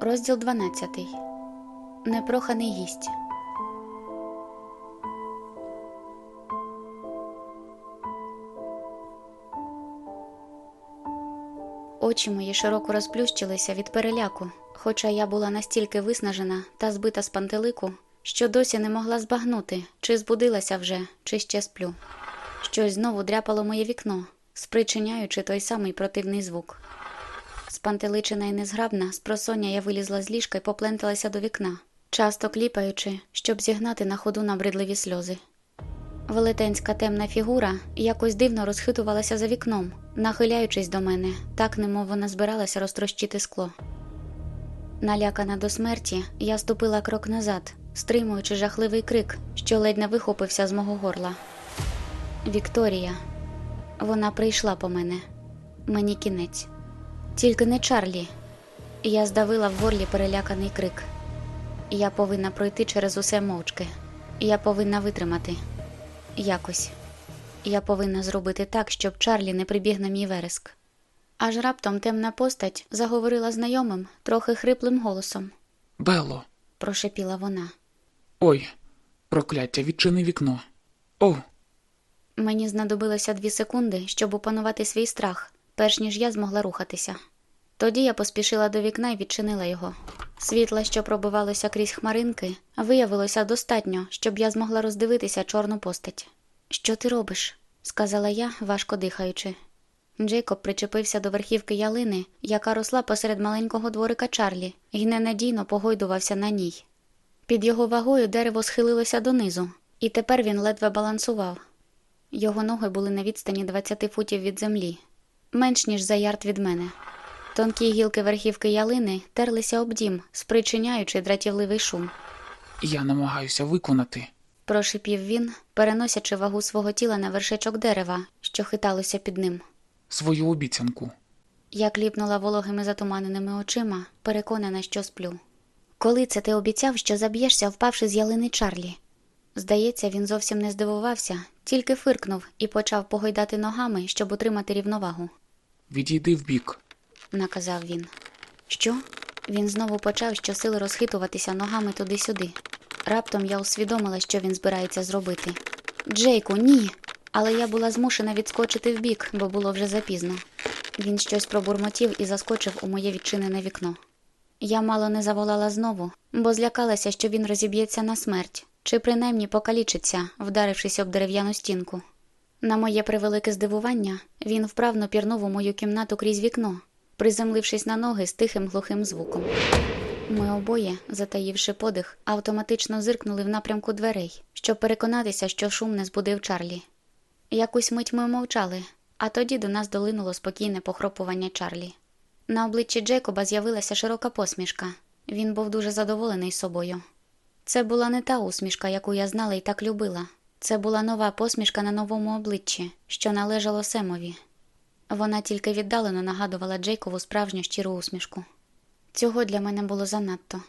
Розділ 12. Непроханий гість. Очі мої широко розплющилися від переляку, хоча я була настільки виснажена та збита з пантелику, що досі не могла збагнути, чи збудилася вже, чи ще сплю. Щось знову дряпало моє вікно, спричиняючи той самий противний звук. Спантеличена і незграбна, з просоння я вилізла з ліжка і попленталася до вікна, часто кліпаючи, щоб зігнати на ходу набридливі сльози. Велетенська темна фігура якось дивно розхитувалася за вікном, нахиляючись до мене, так немов вона збиралася розтрощити скло. Налякана до смерті, я ступила крок назад, стримуючи жахливий крик, що ледь не вихопився з мого горла. Вікторія. Вона прийшла по мене. Мені кінець. Тільки не Чарлі. Я здавила в горлі переляканий крик. Я повинна пройти через усе мовчки. Я повинна витримати. Якось. Я повинна зробити так, щоб Чарлі не прибіг на мій вереск. Аж раптом темна постать заговорила знайомим, трохи хриплим голосом. Белло, Прошепіла вона. ой, прокляття, відчини вікно. О, Мені знадобилося дві секунди, щоб опанувати свій страх, перш ніж я змогла рухатися. Тоді я поспішила до вікна і відчинила його. Світла, що пробивалося крізь хмаринки, виявилося достатньо, щоб я змогла роздивитися чорну постать. Що ти робиш? сказала я, важко дихаючи. Джейкоб причепився до верхівки ялини, яка росла посеред маленького дворика Чарлі, і ненадійно погойдувався на ній. Під його вагою дерево схилилося донизу, і тепер він ледве балансував. Його ноги були на відстані 20 футів від землі, менш ніж за ярд від мене. Тонкі гілки верхівки ялини терлися об дім, спричиняючи дратівливий шум. я намагаюся виконати. Прошипів він, переносячи вагу свого тіла на вершечок дерева, що хиталося під ним. Свою обіцянку. Я кліпнула вологими затуманеними очима, переконана, що сплю. Коли це ти обіцяв, що заб'єшся, впавши з ялини Чарлі? Здається, він зовсім не здивувався, тільки фиркнув і почав погойдати ногами, щоб утримати рівновагу. Відійди вбік. наказав він. Що? Він знову почав щосили розхитуватися ногами туди-сюди. Раптом я усвідомила, що він збирається зробити. Джейку, ні. Але я була змушена відскочити вбік, бо було вже запізно. Він щось пробурмотів і заскочив у моє відчинене вікно. Я мало не заволала знову, бо злякалася, що він розіб'ється на смерть, чи принаймні покалічиться, вдарившись об дерев'яну стінку. На моє превелике здивування, він вправно пірнув у мою кімнату крізь вікно, приземлившись на ноги з тихим глухим звуком. Ми обоє, затаївши подих, автоматично зиркнули в напрямку дверей, щоб переконатися, що шум не збудив Чарлі. Якусь мить ми мовчали, а тоді до нас долинуло спокійне похропування Чарлі. На обличчі Джейкоба з'явилася широка посмішка. Він був дуже задоволений собою. Це була не та усмішка, яку я знала і так любила. Це була нова посмішка на новому обличчі, що належало Семові. Вона тільки віддалено нагадувала Джейкову справжню щиру усмішку. Цього для мене було занадто.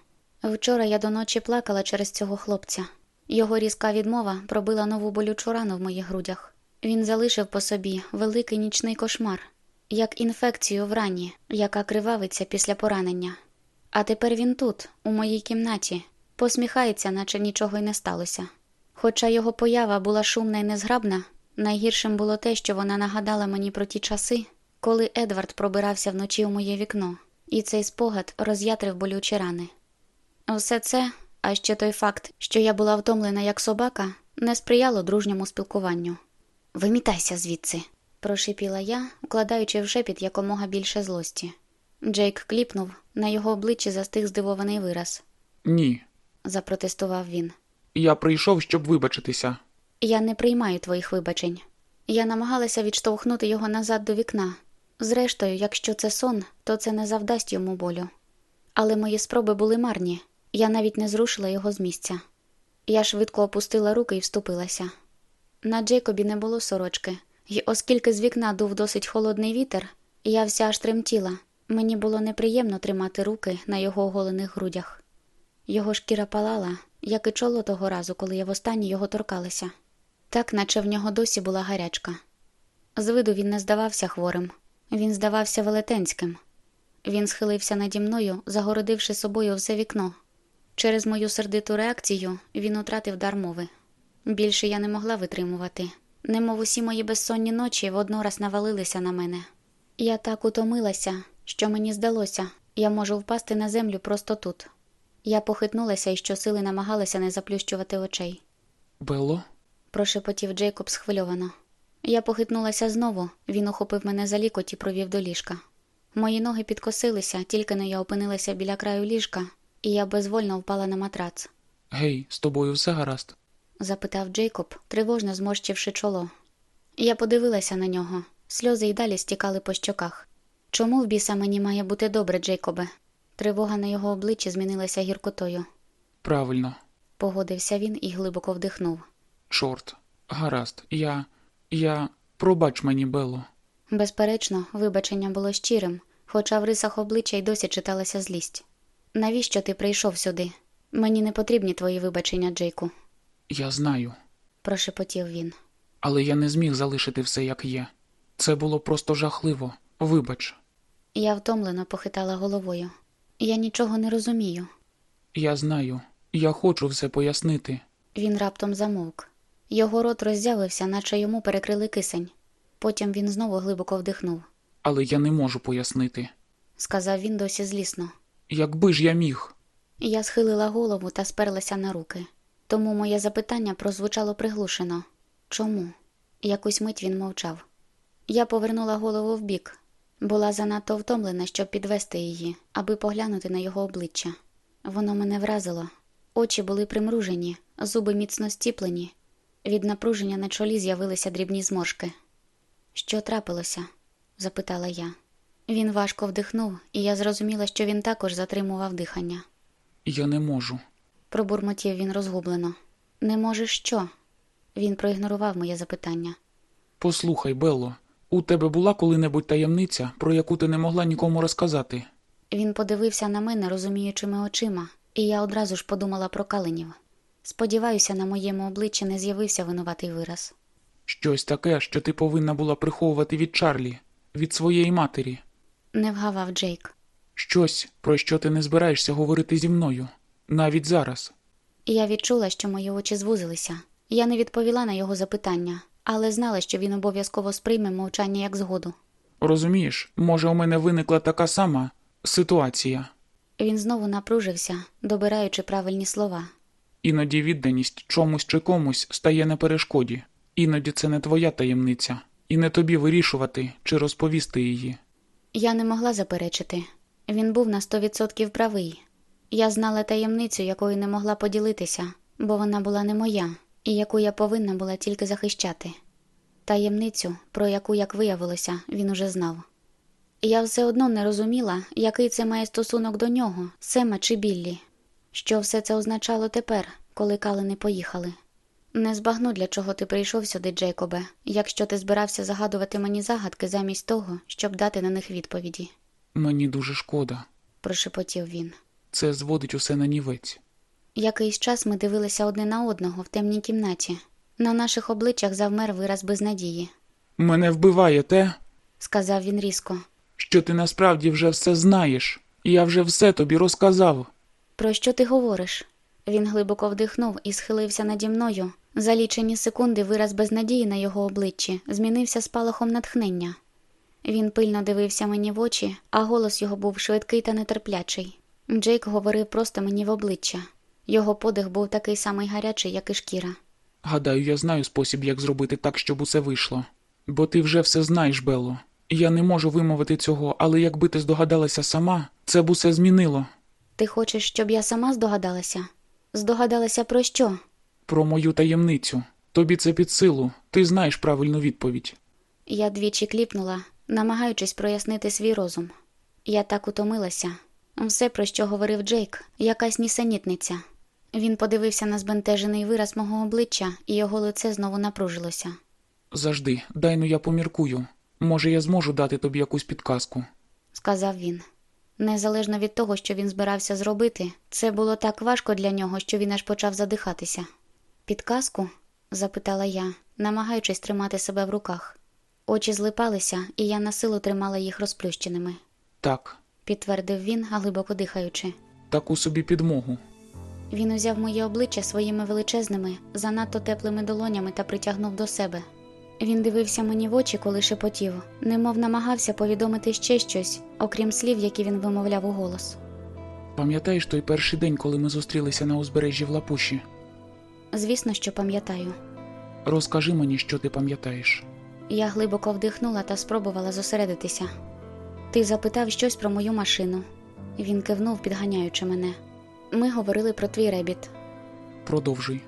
Вчора я до ночі плакала через цього хлопця. Його різка відмова пробила нову болючу рану в моїх грудях. Він залишив по собі великий нічний кошмар, як інфекцію в рані, яка кривавиться після поранення. А тепер він тут, у моїй кімнаті, посміхається, наче нічого й не сталося. Хоча його поява була шумна і незграбна, найгіршим було те, що вона нагадала мені про ті часи, коли Едвард пробирався вночі у моє вікно, і цей спогад роз'ятрив болючі рани. Усе це, а ще той факт, що я була втомлена як собака, не сприяло дружньому спілкуванню. Вимітайся звідси, прошипіла я, вкладаючи в шепіт якомога більше злості. Джейк кліпнув, на його обличчі застиг здивований вираз, Ні. запротестував він. Я прийшов, щоб вибачитися. Я не приймаю твоїх вибачень. Я намагалася відштовхнути його назад до вікна. Зрештою, якщо це сон, то це не завдасть йому болю. Але мої спроби були марні, я навіть не зрушила його з місця. Я швидко опустила руки і вступилася. На Джейкобі не було сорочки, і оскільки з вікна дув досить холодний вітер, я вся аж тремтіла. Мені було неприємно тримати руки на його оголених грудях. Його шкіра палала, як і чоло того разу, коли я востаннє його торкалася, так наче в нього досі була гарячка. З виду він не здавався хворим, він здавався велетенським. Він схилився наді мною, загородивши собою все вікно. Через мою сердиту реакцію він утратив дар мови. Більше я не могла витримувати. Немов усі мої безсонні ночі воднораз навалилися на мене. Я так утомилася, що мені здалося, я можу впасти на землю просто тут. Я похитнулася і щосили намагалася не заплющувати очей. Белло? Прошепотів Джейкоб схвильовано. Я похитнулася знову, він ухопив мене за лікоть і провів до ліжка. Мої ноги підкосилися, тільки но я опинилася біля краю ліжка, і я безвольно впала на матрац. Гей, з тобою все гаразд? запитав Джейкоб, тривожно зморщивши чоло. Я подивилася на нього. Сльози й далі стікали по щоках. Чому в біса мені має бути добре, Джейкобе? Тривога на його обличчі змінилася гіркотою. Правильно. Погодився він і глибоко вдихнув. Чорт. Гаразд. Я. Я. Пробач мені, Белло. Безперечно, вибачення було щирим, хоча в рисах обличчя й досі читалася злість. Навіщо ти прийшов сюди? Мені не потрібні твої вибачення, Джейку, Я знаю. прошепотів він. Але я не зміг залишити все як є. Це було просто жахливо. Вибач. Я втомлено похитала головою. Я нічого не розумію. Я знаю. Я хочу все пояснити. Він раптом замовк. Його рот роззявився, наче йому перекрили кисень. Потім він знову глибоко вдихнув. Але я не можу пояснити. Сказав він досі злісно. Якби ж я міг. Я схилила голову та сперлася на руки. Тому моє запитання прозвучало приглушено. Чому? Якусь мить він мовчав. Я повернула голову вбік. Була занадто втомлена, щоб підвести її, аби поглянути на його обличчя. Воно мене вразило. Очі були примружені, зуби міцно стіплені. Від напруження на чолі з'явилися дрібні зморшки. Що трапилося? запитала я. Він важко вдихнув, і я зрозуміла, що він також затримував дихання. Я не можу. Пробурмотів він розгублено. Не можеш що? Він проігнорував моє запитання. Послухай, Белло, у тебе була коли-небудь таємниця, про яку ти не могла нікому розказати? Він подивився на мене розуміючими очима, і я одразу ж подумала про каленів. Сподіваюся, на моєму обличчі не з'явився винуватий вираз. Щось таке, що ти повинна була приховувати від Чарлі, від своєї матері. Не вгавав Джейк. Щось, про що ти не збираєшся говорити зі мною, навіть зараз. Я відчула, що мої очі звузилися. Я не відповіла на його запитання, але знала, що він обов'язково сприйме мовчання як згоду. Розумієш, може, у мене виникла така сама ситуація. Він знову напружився, добираючи правильні слова. Іноді відданість чомусь чи комусь стає на перешкоді. Іноді це не твоя таємниця, і не тобі вирішувати чи розповісти її. Я не могла заперечити. Він був на сто відсотків правий. Я знала таємницю, якою не могла поділитися, бо вона була не моя, і яку я повинна була тільки захищати. Таємницю, про яку, як виявилося, він уже знав. Я все одно не розуміла, який це має стосунок до нього, Сема чи Біллі. Що все це означало тепер, коли калини поїхали. Не збагну, для чого ти прийшов сюди, Джейкобе, якщо ти збирався загадувати мені загадки замість того, щоб дати на них відповіді, Мені дуже шкода. прошепотів він. Це зводить усе на нівець. Якийсь час ми дивилися одне на одного в темній кімнаті. На наших обличчях завмер вираз безнадії, Мене вбиває те, сказав він різко. що ти насправді вже все знаєш. Я вже все тобі розказав. Про що ти говориш? Він глибоко вдихнув і схилився наді мною. За лічені секунди вираз безнадії на його обличчі змінився спалахом натхнення. Він пильно дивився мені в очі, а голос його був швидкий та нетерплячий. Джейк говорив просто мені в обличчя. Його подих був такий самий гарячий, як і шкіра. Гадаю, я знаю спосіб, як зробити так, щоб усе вийшло. Бо ти вже все знаєш, Белло. Я не можу вимовити цього, але якби ти здогадалася сама, це б усе змінило. Ти хочеш, щоб я сама здогадалася? Здогадалася про що? Про мою таємницю. Тобі це під силу. Ти знаєш правильну відповідь. Я двічі кліпнула, намагаючись прояснити свій розум. Я так утомилася. Все, про що говорив Джейк, якась нісенітниця. Він подивився на збентежений вираз мого обличчя, і його лице знову напружилося. Завжди, дай ну я поміркую. Може, я зможу дати тобі якусь підказку. сказав він. Незалежно від того, що він збирався зробити, це було так важко для нього, що він аж почав задихатися. Підказку? запитала я, намагаючись тримати себе в руках. Очі злипалися, і я на силу тримала їх розплющеними. Так, підтвердив він, глибоко дихаючи. Таку собі підмогу. Він узяв моє обличчя своїми величезними, занадто теплими долонями та притягнув до себе. Він дивився мені в очі, коли шепотів, немов намагався повідомити ще щось, окрім слів, які він вимовляв у голос. Пам'ятаєш той перший день, коли ми зустрілися на узбережжі в Лапуші? Звісно, що пам'ятаю. Розкажи мені, що ти пам'ятаєш. Я глибоко вдихнула та спробувала зосередитися. Ти запитав щось про мою машину. Він кивнув, підганяючи мене. Ми говорили про твій Rabbit. Продовжуй.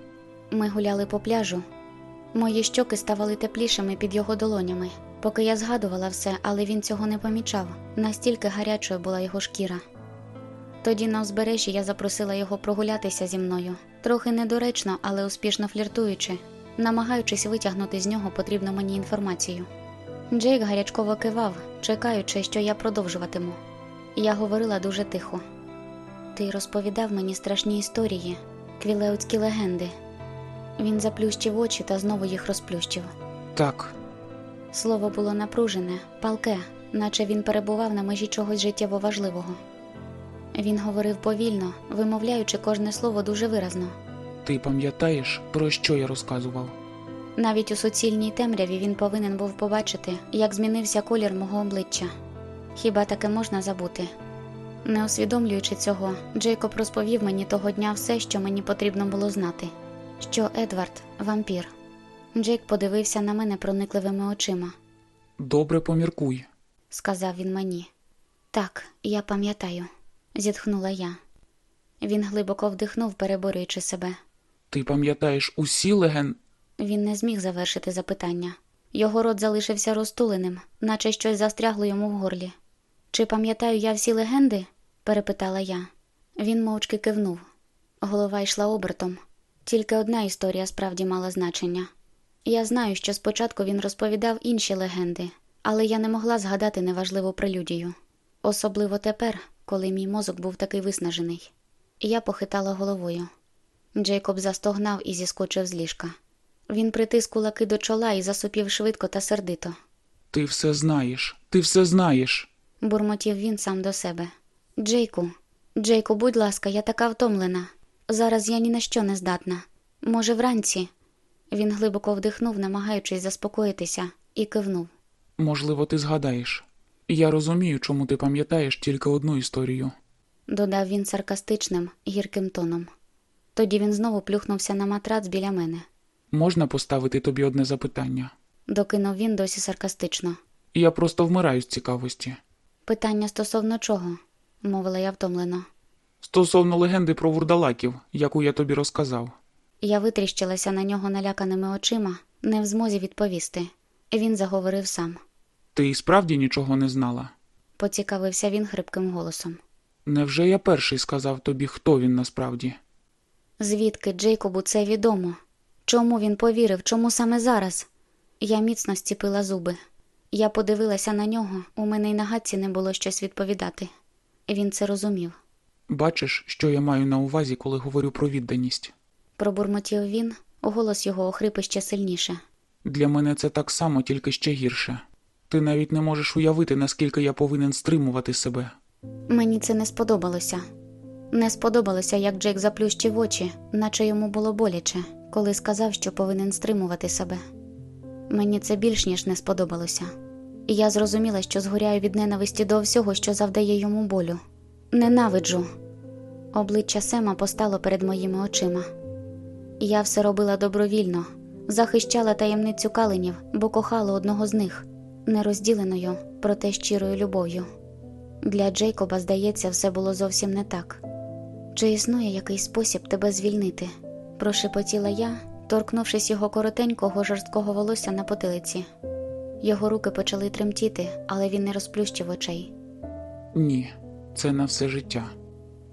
Ми гуляли по пляжу. Мої щоки ставали теплішими під його долонями, поки я згадувала все, але він цього не помічав, настільки гарячою була його шкіра. Тоді на узбережжі я запросила його прогулятися зі мною, трохи недоречно, але успішно фліртуючи, намагаючись витягнути з нього потрібну мені інформацію. Джейк гарячково кивав, чекаючи, що я продовжуватиму. Я говорила дуже тихо. Ти розповідав мені страшні історії, квілеутські легенди. Він заплющив очі та знову їх розплющив. Так, Слово було напружене, палке, наче він перебував на межі чогось життєво важливого. Він говорив повільно, вимовляючи кожне слово дуже виразно. ти пам'ятаєш, про що я розказував? Навіть у суцільній темряві він повинен був побачити, як змінився колір мого обличчя. Хіба таке можна забути? Не усвідомлюючи цього, Джейкоб розповів мені того дня все, що мені потрібно було знати, що Едвард вампір. Джейк подивився на мене проникливими очима. Добре поміркуй. сказав він мені. Так, я пам'ятаю, зітхнула я. Він глибоко вдихнув, переборюючи себе. Ти пам'ятаєш усі леген. Він не зміг завершити запитання. Його рот залишився розтуленим, наче щось застрягло йому в горлі. Чи пам'ятаю я всі легенди? Перепитала я. Він мовчки кивнув. Голова йшла обертом. Тільки одна історія справді мала значення. Я знаю, що спочатку він розповідав інші легенди, але я не могла згадати неважливу прелюдію. Особливо тепер, коли мій мозок був такий виснажений. Я похитала головою. Джейкоб застогнав і зіскочив з ліжка. Він притис кулаки до чола і засупів швидко та сердито. Ти все знаєш, ти все знаєш. Бурмотів він сам до себе. Джейку, Джейку, будь ласка, я така втомлена. Зараз я ні на що не здатна. Може, вранці. Він глибоко вдихнув, намагаючись заспокоїтися, і кивнув. Можливо, ти згадаєш. Я розумію, чому ти пам'ятаєш тільки одну історію. Додав він саркастичним, гірким тоном. Тоді він знову плюхнувся на матрац біля мене. Можна поставити тобі одне запитання? Докинув він досі саркастично. Я просто вмираю з цікавості. Питання стосовно чого? Мовила я втомлено. Стосовно легенди про вурдалаків, яку я тобі розказав. Я витріщилася на нього наляканими очима, не в змозі відповісти. Він заговорив сам. Ти і справді нічого не знала? Поцікавився він хрипким голосом. Невже я перший сказав тобі, хто він насправді? Звідки Джейкобу це відомо? Чому він повірив, чому саме зараз? Я міцно стіпила зуби. Я подивилася на нього, у мене й на гадці не було щось відповідати. Він це розумів. Бачиш, що я маю на увазі, коли говорю про відданість. Пробурмотів він, голос його охрипи ще сильніше. Для мене це так само, тільки ще гірше. Ти навіть не можеш уявити, наскільки я повинен стримувати себе. Мені це не сподобалося. Не сподобалося, як Джек заплющив очі, наче йому було боляче, коли сказав, що повинен стримувати себе. Мені це більш ніж не сподобалося. І я зрозуміла, що згоряю від ненависті до всього, що завдає йому болю. Ненавиджу. Обличчя Сема постало перед моїми очима. Я все робила добровільно, захищала таємницю каленів, бо кохала одного з них, нерозділеною, проте щирою любов'ю. Для Джейкоба, здається, все було зовсім не так. Чи існує якийсь спосіб тебе звільнити? прошепотіла я, торкнувшись його коротенького жорсткого волосся на потилиці. Його руки почали тремтіти, але він не розплющив очей. Ні, це на все життя.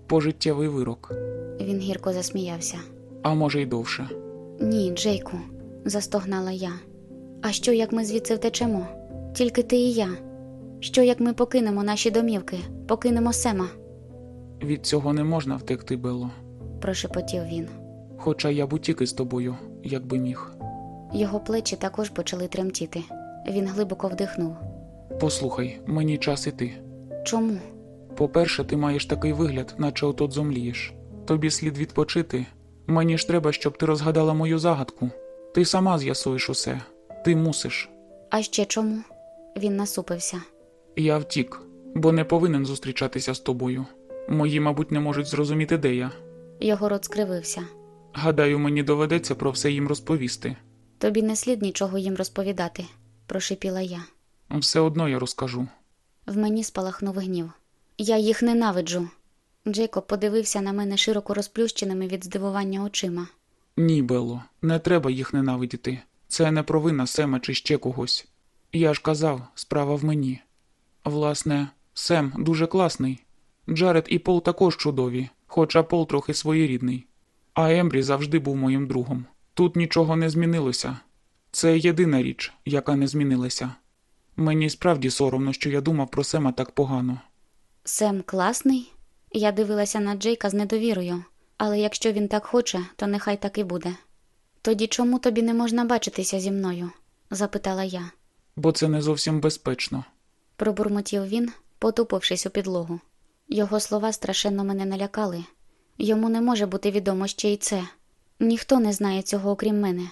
Пожиттєвий вирок, Він гірко засміявся. а може й довше. Ні, Джейку, застогнала я. А що як ми звідси втечемо? Тільки ти і я. Що як ми покинемо наші домівки, покинемо Сема? Від цього не можна втекти, Белло. прошепотів він. Хоча я б утік із тобою, якби міг. Його плечі також почали тремтіти. Він глибоко вдихнув. Послухай, мені час іти. Чому? По-перше, ти маєш такий вигляд, наче отот зомлієш. Тобі слід відпочити. Мені ж треба, щоб ти розгадала мою загадку. Ти сама з'ясуєш усе. Ти мусиш. А ще чому? Він насупився. Я втік, бо не повинен зустрічатися з тобою. Мої, мабуть, не можуть зрозуміти, де я. Його рот скривився. Гадаю, мені доведеться про все їм розповісти. Тобі не слід нічого їм розповідати, прошипіла я. Все одно я розкажу. В мені спалахнув гнів. Я їх ненавиджу. Джейкоб подивився на мене широко розплющеними від здивування очима. Ні, Белло, не треба їх ненавидіти. Це не провина Сема чи ще когось. Я ж казав, справа в мені. Власне, Сем дуже класний. Джаред і Пол також чудові, хоча Пол трохи своєрідний. А Ембрі завжди був моїм другом. Тут нічого не змінилося. Це єдина річ, яка не змінилася. Мені справді соромно, що я думав про Сема так погано. Сем класний? Я дивилася на Джейка з недовірою, але якщо він так хоче, то нехай так і буде. Тоді чому тобі не можна бачитися зі мною? запитала я. Бо це не зовсім безпечно. Пробурмотів він, потупившись у підлогу. Його слова страшенно мене налякали. Йому не може бути відомо ще й це. Ніхто не знає цього, окрім мене.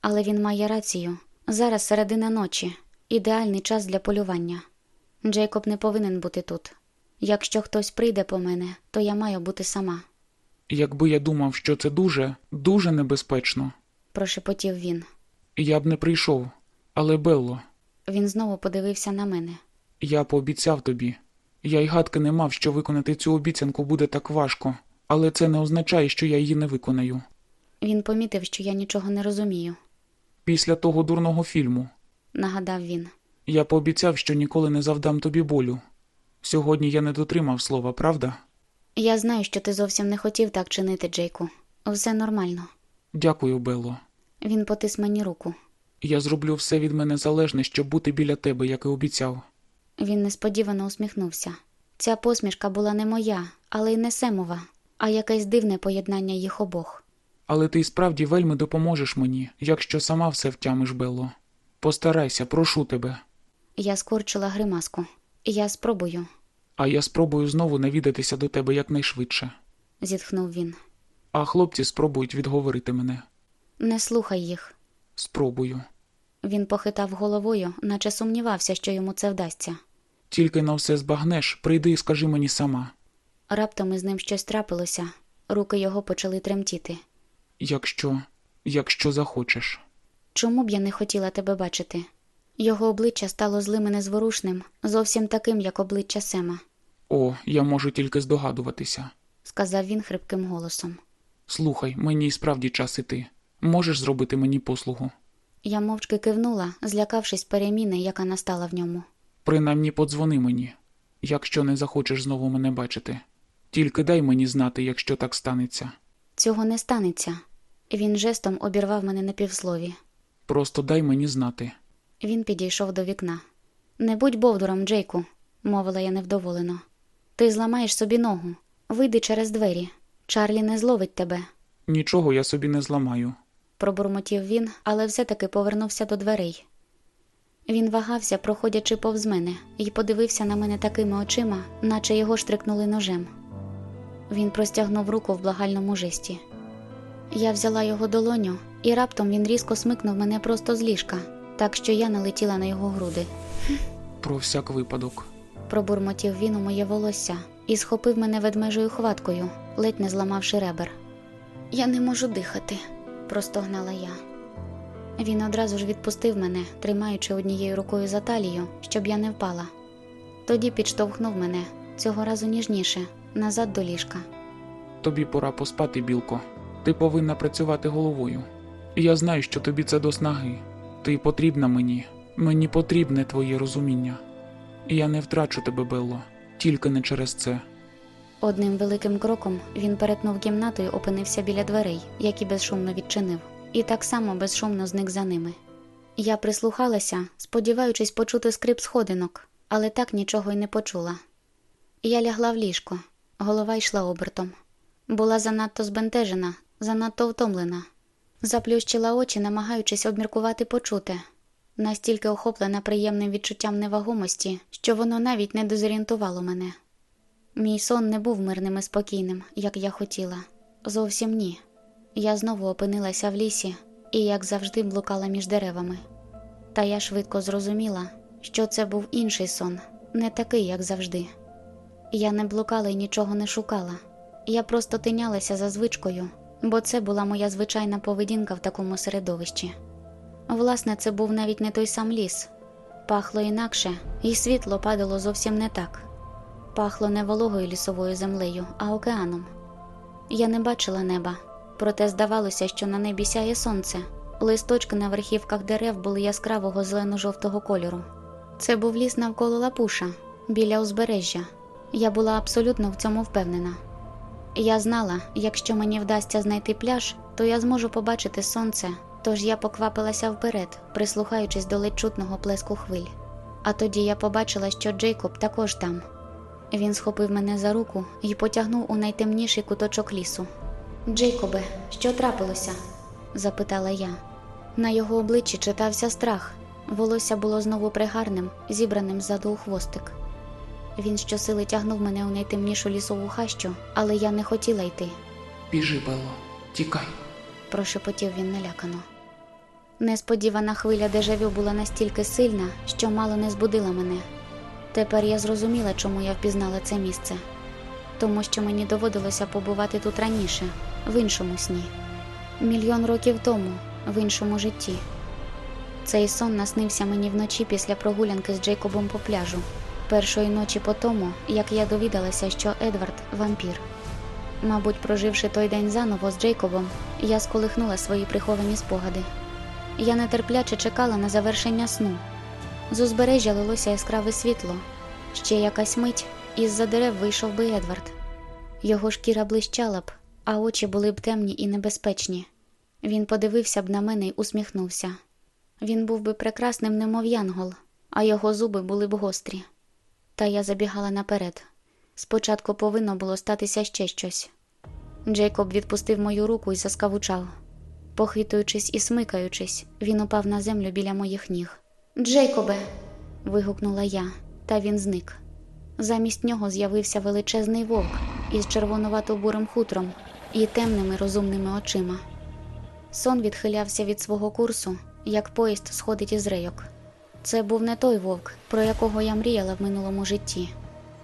Але він має рацію. Зараз середина ночі, ідеальний час для полювання. Джейкоб не повинен бути тут. Якщо хтось прийде по мене, то я маю бути сама, Якби я думав, що це дуже, дуже небезпечно, прошепотів він. я б не прийшов. Але Белло, Він знову подивився на мене. Я пообіцяв тобі. Я й гадки не мав, що виконати цю обіцянку буде так важко, але це не означає, що я її не виконаю. Він помітив, що я нічого не розумію, Після того дурного фільму нагадав він. я пообіцяв, що ніколи не завдам тобі болю. Сьогодні я не дотримав слова, правда? Я знаю, що ти зовсім не хотів так чинити, Джейку. Все нормально. Дякую, Белло. Він потис мені руку. Я зроблю все від мене залежне, щоб бути біля тебе, як і обіцяв. Він несподівано усміхнувся. Ця посмішка була не моя, але й не Семова, а якесь дивне поєднання їх обох. Але ти справді вельми допоможеш мені, якщо сама все втямиш, Белло. Постарайся, прошу тебе. Я скорчила гримаску. Я спробую, А я спробую знову навідатися до тебе якнайшвидше. зітхнув він. А хлопці спробують відговорити мене. Не слухай їх. Спробую. Він похитав головою, наче сумнівався, що йому це вдасться. Тільки на все збагнеш, прийди і скажи мені сама. Раптом із ним щось трапилося, руки його почали тремтіти. Якщо, якщо захочеш. Чому б я не хотіла тебе бачити? Його обличчя стало злим і незворушним, зовсім таким, як обличчя Сема, О, я можу тільки здогадуватися. сказав він хрипким голосом. Слухай, мені і справді час іти. Можеш зробити мені послугу? Я мовчки кивнула, злякавшись переміни, яка настала в ньому. Принаймні подзвони мені, якщо не захочеш знову мене бачити. Тільки дай мені знати, якщо так станеться. Цього не станеться. Він жестом обірвав мене на півслові. Просто дай мені знати. Він підійшов до вікна. Не будь бовдуром, Джейку, мовила я невдоволено. Ти зламаєш собі ногу. Вийди через двері. Чарлі не зловить тебе. Нічого я собі не зламаю. пробурмотів він, але все-таки повернувся до дверей. Він вагався, проходячи повз мене, і подивився на мене такими очима, наче його штрикнули ножем. Він простягнув руку в благальному жесті. Я взяла його долоню, і раптом він різко смикнув мене просто з ліжка, так що я налетіла на його груди. Про всяк випадок. Пробурмотів він у моє волосся і схопив мене ведмежою хваткою, ледь не зламавши ребер. Я не можу дихати, простогнала я. Він одразу ж відпустив мене, тримаючи однією рукою за талію, щоб я не впала. Тоді підштовхнув мене, цього разу ніжніше, назад до ліжка. Тобі пора поспати, білко. Ти повинна працювати головою. Я знаю, що тобі це до снаги. Ти потрібна мені. Мені потрібне твоє розуміння. Я не втрачу тебе, Белло, тільки не через це. Одним великим кроком він перетнув кімнату і опинився біля дверей, які безшумно відчинив, і так само безшумно зник за ними. Я прислухалася, сподіваючись почути скрип сходинок, але так нічого й не почула. Я лягла в ліжко, голова йшла обертом. Була занадто збентежена, занадто втомлена. Заплющила очі, намагаючись обміркувати почуте, настільки охоплена приємним відчуттям невагомості, що воно навіть не дезорієнтувало мене. Мій сон не був мирним і спокійним, як я хотіла. Зовсім ні. Я знову опинилася в лісі і, як завжди, блукала між деревами. Та я швидко зрозуміла, що це був інший сон, не такий, як завжди. Я не блукала і нічого не шукала. Я просто тинялася за звичкою, бо це була моя звичайна поведінка в такому середовищі. Власне, це був навіть не той сам ліс. Пахло інакше, і світло падало зовсім не так. Пахло не вологою лісовою землею, а океаном. Я не бачила неба, проте здавалося, що на небі сяє сонце. Листочки на верхівках дерев були яскравого зелено-жовтого кольору. Це був ліс навколо лапуша, біля узбережжя. Я була абсолютно в цьому впевнена. Я знала, якщо мені вдасться знайти пляж, то я зможу побачити сонце, тож я поквапилася вперед, прислухаючись до ледь чутного плеску хвиль. А тоді я побачила, що Джейкоб також там. Він схопив мене за руку і потягнув у найтемніший куточок лісу. Джейкобе, що трапилося? запитала я. На його обличчі читався страх. Волосся було знову пригарним, зібраним ззаду у хвостик. Він щосили тягнув мене у найтемнішу лісову хащу, але я не хотіла йти, Біжи, Белло, тікай. прошепотів він налякано. Несподівана хвиля дежавю була настільки сильна, що мало не збудила мене. Тепер я зрозуміла, чому я впізнала це місце. Тому що мені доводилося побувати тут раніше, в іншому сні. Мільйон років тому, в іншому житті. Цей сон наснився мені вночі після прогулянки з Джейкобом по пляжу, першої ночі по тому, як я довідалася, що Едвард вампір. Мабуть, проживши той день заново з Джейкобом, я сколихнула свої приховані спогади. Я нетерпляче чекала на завершення сну. З узбережжя лилося яскраве світло. Ще якась мить, із-за дерев вийшов би Едвард. Його шкіра блищала б, а очі були б темні і небезпечні. Він подивився б на мене й усміхнувся. Він був би прекрасним, немов янгол, а його зуби були б гострі. Та я забігала наперед. Спочатку повинно було статися ще щось. Джейкоб відпустив мою руку і заскавучав. Похитуючись і смикаючись, він упав на землю біля моїх ніг. Джейкобе. вигукнула я, та він зник. Замість нього з'явився величезний вовк із червонувато-бурим хутром і темними розумними очима. Сон відхилявся від свого курсу, як поїзд сходить із рейок. Це був не той вовк, про якого я мріяла в минулому житті.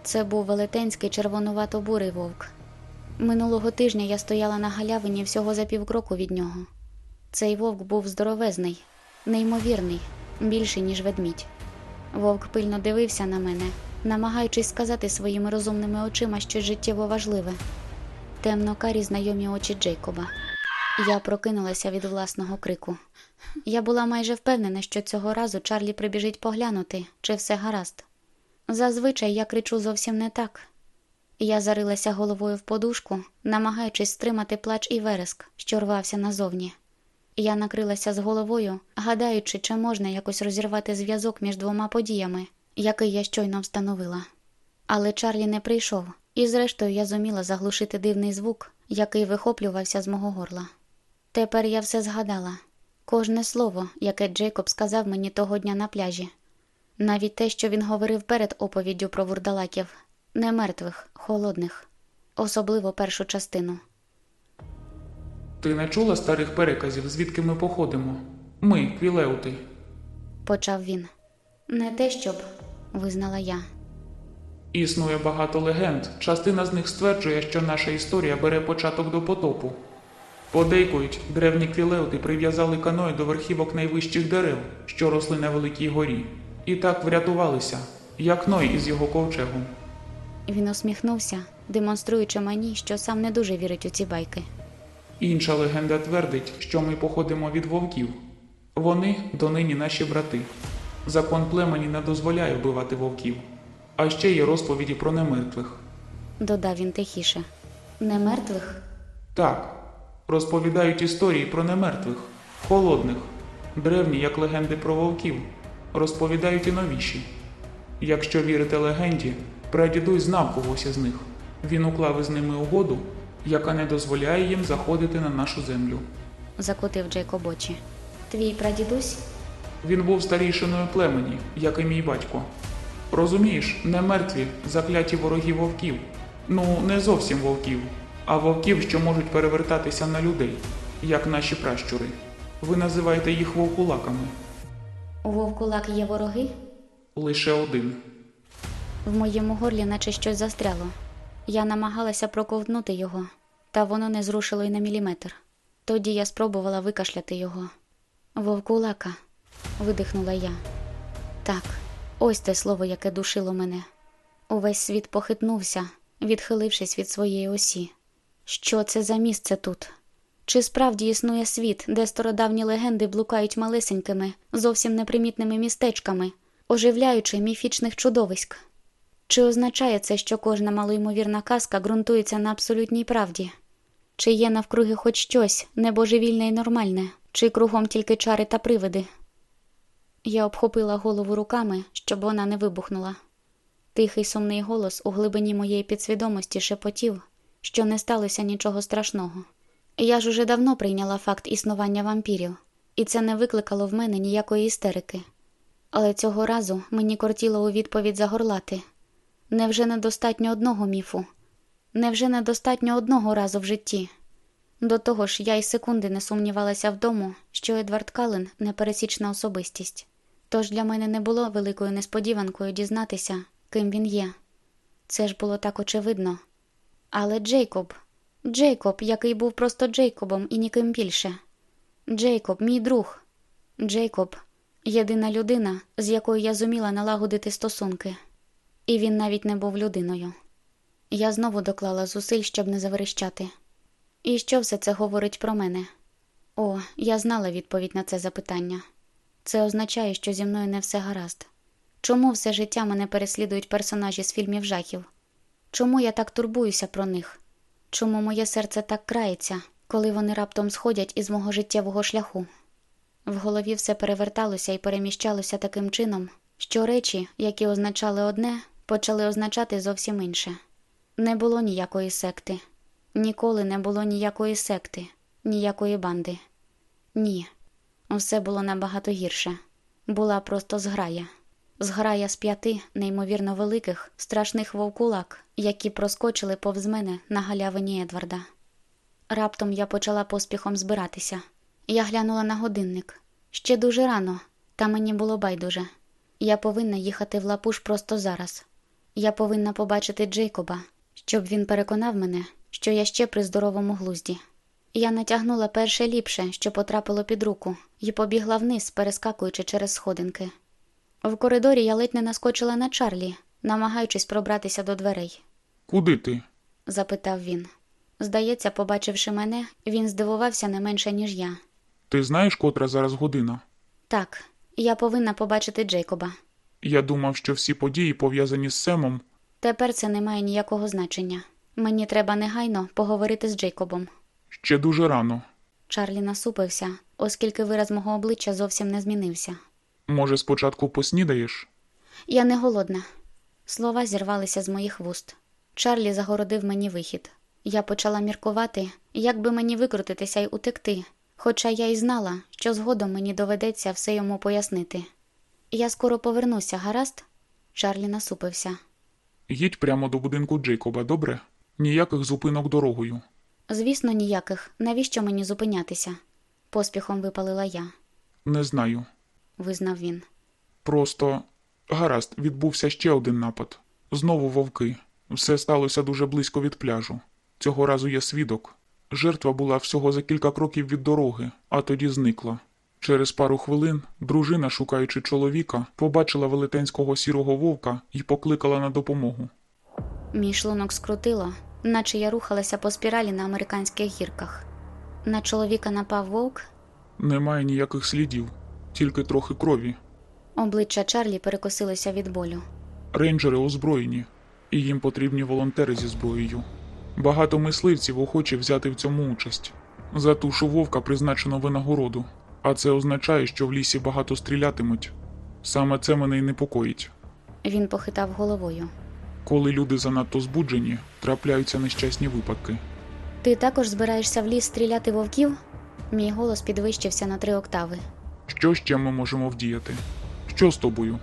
Це був велетенський червонувато-бурий вовк. Минулого тижня я стояла на галявині всього за півкроку від нього. Цей вовк був здоровезний, неймовірний, більший, ніж ведмідь. Вовк пильно дивився на мене, намагаючись сказати своїми розумними очима щось життєво важливе. Темно-карі знайомі очі Джейкоба. Я прокинулася від власного крику. Я була майже впевнена, що цього разу Чарлі прибіжить поглянути, чи все гаразд. Зазвичай я кричу зовсім не так. Я зарилася головою в подушку, намагаючись стримати плач і вереск, що рвався назовні. Я накрилася з головою, гадаючи, чи можна якось розірвати зв'язок між двома подіями, який я щойно встановила. Але Чарлі не прийшов, і зрештою я зуміла заглушити дивний звук, який вихоплювався з мого горла. Тепер я все згадала кожне слово, яке Джейкоб сказав мені того дня на пляжі, навіть те, що він говорив перед оповіддю про вурдалаків, не мертвих, холодних, особливо першу частину. Ти не чула старих переказів, звідки ми походимо? Ми, квілеути. Почав він. Не те, щоб, визнала я. Існує багато легенд. Частина з них стверджує, що наша історія бере початок до потопу. Подейкують, древні квілеути прив'язали каної до верхівок найвищих дерев, що росли на великій горі, і так врятувалися, як Ной із його ковчегом. Він усміхнувся, демонструючи мені, що сам не дуже вірить у ці байки. Інша легенда твердить, що ми походимо від вовків. Вони донині наші брати. Закон племені не дозволяє вбивати вовків. А ще є розповіді про немертвих. Додав він тихіше. Не мертвих? Так, розповідають історії про немертвих, холодних, древні, як легенди про вовків, розповідають і новіші. Якщо вірити легенді, прадідусь знав когось із них. Він уклав із ними угоду, яка не дозволяє їм заходити на нашу землю. закотив Джейкоб очі. Твій прадідусь? Він був старійшиною племені, як і мій батько. Розумієш, не мертві, закляті вороги вовків, Ну, не зовсім вовків, а вовків, що можуть перевертатися на людей, як наші пращури. Ви називаєте їх вовкулаками. У вовкулак є вороги? Лише один. В моєму горлі наче щось застряло. Я намагалася проковтнути його, та воно не зрушило й на міліметр. Тоді я спробувала викашляти його. Вовкулака, видихнула я. Так, ось те слово, яке душило мене. Увесь світ похитнувся, відхилившись від своєї осі. Що це за місце тут? Чи справді існує світ, де стародавні легенди блукають малесенькими, зовсім непримітними містечками, оживляючи міфічних чудовиськ? Чи означає це, що кожна малоймовірна казка ґрунтується на абсолютній правді? Чи є навкруги хоч щось небожевільне і нормальне, чи кругом тільки чари та привиди? Я обхопила голову руками, щоб вона не вибухнула. Тихий сумний голос у глибині моєї підсвідомості шепотів, що не сталося нічого страшного. Я ж уже давно прийняла факт існування вампірів, і це не викликало в мене ніякої істерики. Але цього разу мені кортіло у відповідь загорлати. Невже недостатньо одного міфу? Невже недостатньо одного разу в житті? До того ж, я й секунди не сумнівалася в тому, що Едвард Кален непересічна особистість. Тож для мене не було великою несподіванкою дізнатися, ким він є. Це ж було так очевидно. Але Джейкоб, Джейкоб, який був просто Джейкобом і ніким більше. Джейкоб, мій друг. Джейкоб єдина людина, з якою я зуміла налагодити стосунки. І він навіть не був людиною. Я знову доклала зусиль, щоб не заверещати. І що все це говорить про мене? О, я знала відповідь на це запитання. Це означає, що зі мною не все гаразд. Чому все життя мене переслідують персонажі з фільмів жахів? Чому я так турбуюся про них? Чому моє серце так крається, коли вони раптом сходять із мого життєвого шляху? В голові все переверталося і переміщалося таким чином, що речі, які означали одне, почали означати зовсім інше. Не було ніякої секти, ніколи не було ніякої секти, ніякої банди. Ні, усе було набагато гірше. Була просто зграя. Зграя з п'яти неймовірно великих, страшних вовкулак, які проскочили повз мене на галявині Едварда. Раптом я почала поспіхом збиратися. Я глянула на годинник. Ще дуже рано, та мені було байдуже. Я повинна їхати в лапуш просто зараз. Я повинна побачити Джейкоба, щоб він переконав мене, що я ще при здоровому глузді. Я натягнула перше ліпше, що потрапило під руку, і побігла вниз, перескакуючи через сходинки. В коридорі я ледь не наскочила на Чарлі, намагаючись пробратися до дверей. Куди ти? запитав він. Здається, побачивши мене, він здивувався не менше, ніж я. Ти знаєш, котра зараз година? Так, я повинна побачити Джейкоба. Я думав, що всі події пов'язані з Семом. Тепер це не має ніякого значення. Мені треба негайно поговорити з Джейкобом. Ще дуже рано. Чарлі насупився, оскільки вираз мого обличчя зовсім не змінився. Може, спочатку поснідаєш? Я не голодна. Слова зірвалися з моїх вуст. Чарлі загородив мені вихід. Я почала міркувати, як би мені викрутитися й утекти, хоча я й знала, що згодом мені доведеться все йому пояснити. Я скоро повернуся, гаразд? Чарлі насупився. Їдь прямо до будинку Джейкоба, добре? Ніяких зупинок дорогою. Звісно, ніяких. Навіщо мені зупинятися? Поспіхом випалила я, Не знаю. Визнав він. Просто гаразд, відбувся ще один напад. Знову вовки. Все сталося дуже близько від пляжу. Цього разу є свідок. Жертва була всього за кілька кроків від дороги, а тоді зникла. Через пару хвилин дружина, шукаючи чоловіка, побачила велетенського сірого вовка і покликала на допомогу. Мій шлунок скрутило, наче я рухалася по спіралі на американських гірках. На чоловіка напав вовк, Немає ніяких слідів, тільки трохи крові. обличчя Чарлі перекосилося від болю. Рейнджери озброєні, і їм потрібні волонтери зі зброєю. Багато мисливців охочі взяти в цьому участь. За тушу вовка призначено винагороду, а це означає, що в лісі багато стрілятимуть. Саме це мене й непокоїть. Він похитав головою. Коли люди занадто збуджені, трапляються нещасні випадки. Ти також збираєшся в ліс стріляти вовків? Мій голос підвищився на три октави. Що ще ми можемо вдіяти? Що з тобою?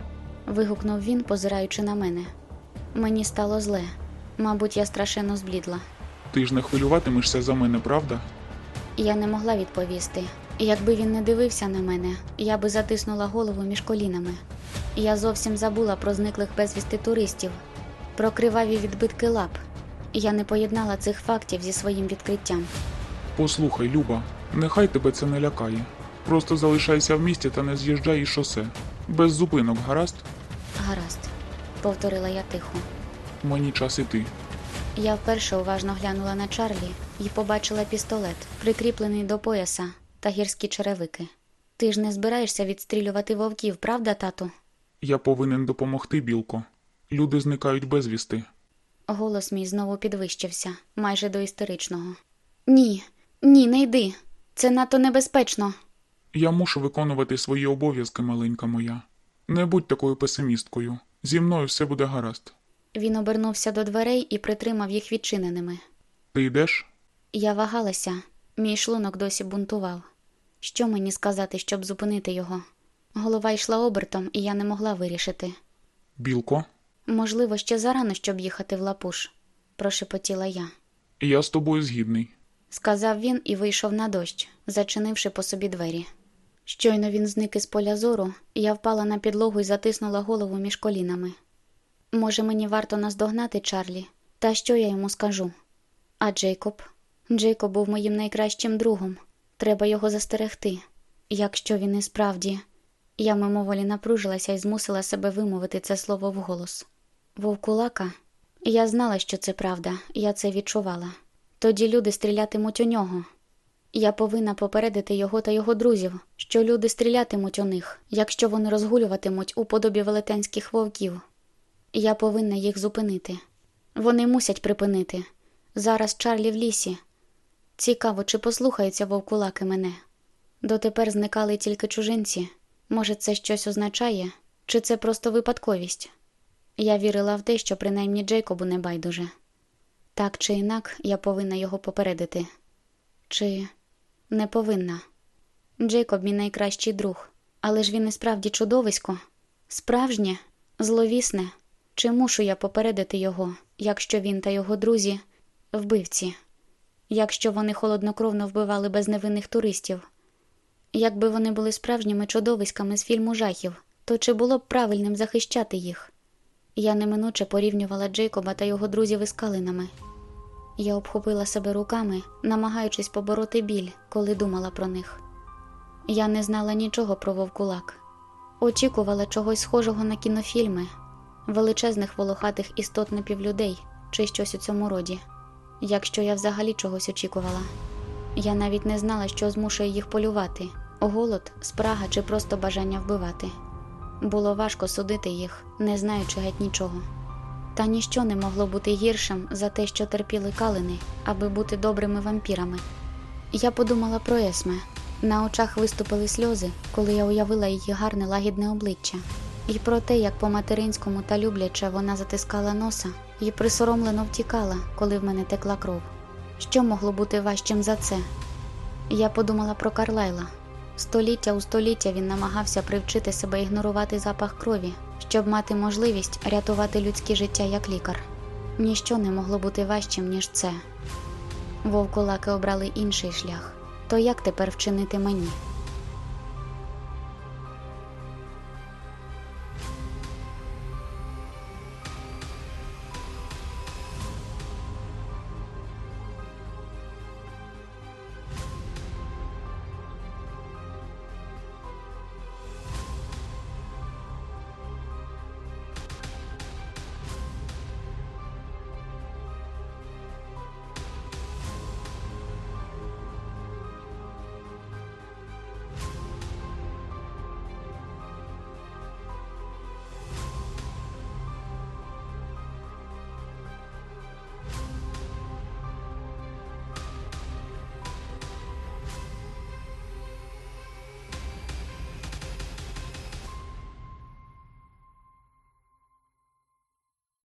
Вигукнув він, позираючи на мене. Мені стало зле. Мабуть, я страшенно зблідла. Ти ж не хвилюватимешся за мене, правда? Я не могла відповісти. Якби він не дивився на мене, я би затиснула голову між колінами. Я зовсім забула про зниклих безвісти туристів, про криваві відбитки лап. Я не поєднала цих фактів зі своїм відкриттям. Послухай, Люба, нехай тебе це не лякає. Просто залишайся в місті та не з'їжджай із шосе. Без зупинок, гаразд? Гаразд, повторила я тихо. Мені час іти. Я вперше уважно глянула на Чарлі і побачила пістолет, прикріплений до пояса та гірські черевики. Ти ж не збираєшся відстрілювати вовків, правда, тату? Я повинен допомогти, Білко. Люди зникають безвісти. Голос мій знову підвищився, майже до істеричного. Ні, ні, не йди. Це надто небезпечно. Я мушу виконувати свої обов'язки, маленька моя. Не будь такою песимісткою. Зі мною все буде гаразд. Він обернувся до дверей і притримав їх відчиненими. Ти йдеш? Я вагалася, мій шлунок досі бунтував. Що мені сказати, щоб зупинити його? Голова йшла обертом, і я не могла вирішити. Білко, Можливо, ще зарано, щоб їхати в лапуш, прошепотіла я. я з тобою згідний. Сказав він і вийшов на дощ, зачинивши по собі двері. Щойно він зник із поля зору, я впала на підлогу і затиснула голову між колінами. Може, мені варто наздогнати Чарлі, та що я йому скажу? А Джейкоб? Джейкоб був моїм найкращим другом. Треба його застерегти. Якщо він і справді. Я мимоволі напружилася і змусила себе вимовити це слово вголос. Вовкулака? Я знала, що це правда, я це відчувала. Тоді люди стрілятимуть у нього. Я повинна попередити його та його друзів, що люди стрілятимуть у них, якщо вони розгулюватимуть у подобі велетенських вовків. Я повинна їх зупинити. Вони мусять припинити. Зараз Чарлі в лісі. Цікаво, чи послухаються вовкулаки мене. Дотепер зникали тільки чужинці. Може, це щось означає, чи це просто випадковість? Я вірила в те, що принаймні Джейкобу не байдуже. Так чи інак, я повинна його попередити. Чи не повинна. Джейкоб мій найкращий друг, але ж він і справді чудовисько, справжнє, зловісне. Чи мушу я попередити його, якщо він та його друзі вбивці, якщо вони холоднокровно вбивали безневинних туристів? Якби вони були справжніми чудовиськами з фільму жахів, то чи було б правильним захищати їх? Я неминуче порівнювала Джейкоба та його друзів із калинами. Я обхопила себе руками, намагаючись побороти біль, коли думала про них. Я не знала нічого про вовкулак, очікувала чогось схожого на кінофільми, величезних волохатих істот напівлюдей чи щось у цьому роді, якщо я взагалі чогось очікувала. Я навіть не знала, що змушує їх полювати голод, спрага чи просто бажання вбивати. Було важко судити їх, не знаючи геть нічого. Та ніщо не могло бути гіршим за те, що терпіли калини, аби бути добрими вампірами. Я подумала про Есме. На очах виступили сльози, коли я уявила її гарне лагідне обличчя, і про те, як по-материнському та любляче вона затискала носа і присоромлено втікала, коли в мене текла кров. Що могло бути важчим за це? Я подумала про Карлайла. Століття у століття він намагався привчити себе ігнорувати запах крові, щоб мати можливість рятувати людське життя як лікар. Ніщо не могло бути важчим, ніж це. Вовкулаки обрали інший шлях. То як тепер вчинити мені?